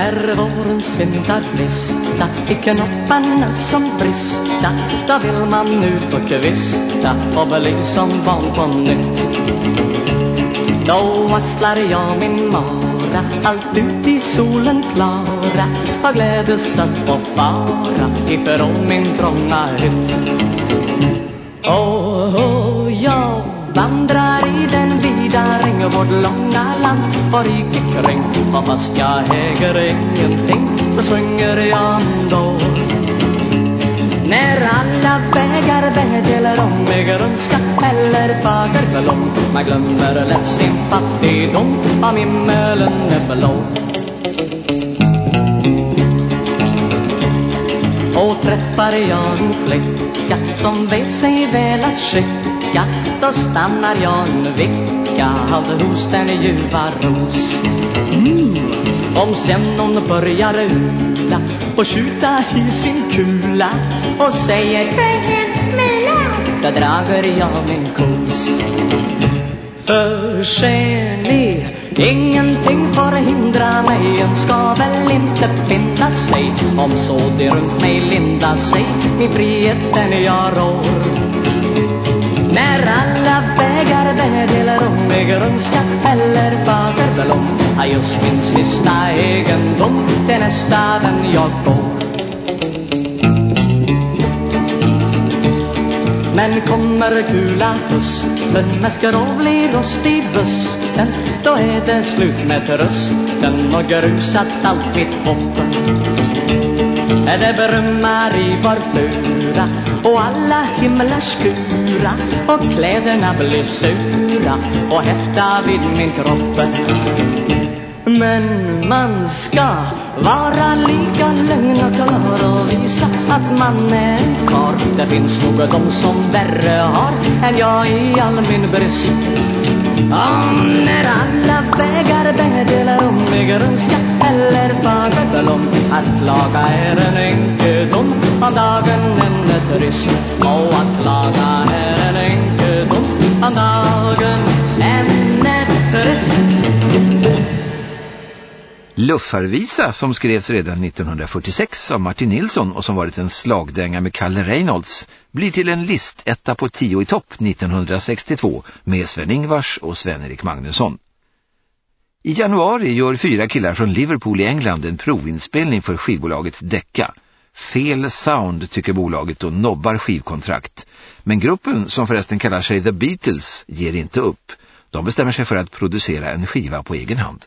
När våren skyndar lista i knopparna som brista. Då vill man ut och kvista och bli som barn på nytt. Då axlar jag min mara allt ut i solen klara. Och glädes att få fara ifrån min trånga hytt Åh, oh, jag vandrar i den vida ring vårt långa land och riket kring fast jag äger ingenting så sjunger jag ändå när alla vägar bedjar om med grönska eller fager förlåt, Man glömmer lätt sin fattigdom om himmelen är blå Och träffar jag en flicka som vet sig väl att skicka Då stannar jag en vecka hos den ljuva ros. Mm. Om sen hon börjar ula och skjuta i sin kula och säger Säg en smula Då drager jag min kos. För ser ni Ingenting får hindra mig. En ska väl inte finna sig. Om så det runt mig linda sig Min frihet den jag rår. När alla vägar meddelar om mig grönska eller fagerblom Har just min sista egendom det är nästa den jag får. Men kommer kula hösten med skrovlig rost i busten Då är det slut med trösten och grusat allt mitt hopp Det brummar i vår flura alla himlar skura Och kläderna blir sura och häfta vid min kropp. Men man ska vara lika lugn och klar och visa att man är en karl. Det finns nog de som värre har än jag i all min brist. Om när alla vägar meddelar om mig grönska eller fagerblom Att laga är en enkedom om dagen än är trist och att laga är en enkedom om dagen ämnet Luffarvisa som skrevs redan 1946 av Martin Nilsson och som varit en slagdänga med Kalle Reynolds blir till en listetta på 10 i topp 1962 med Sven-Ingvars och Sven-Erik Magnusson. I januari gör fyra killar från Liverpool i England en provinspelning för skivbolaget Decca. Fel sound tycker bolaget och nobbar skivkontrakt. Men gruppen, som förresten kallar sig The Beatles, ger inte upp. De bestämmer sig för att producera en skiva på egen hand.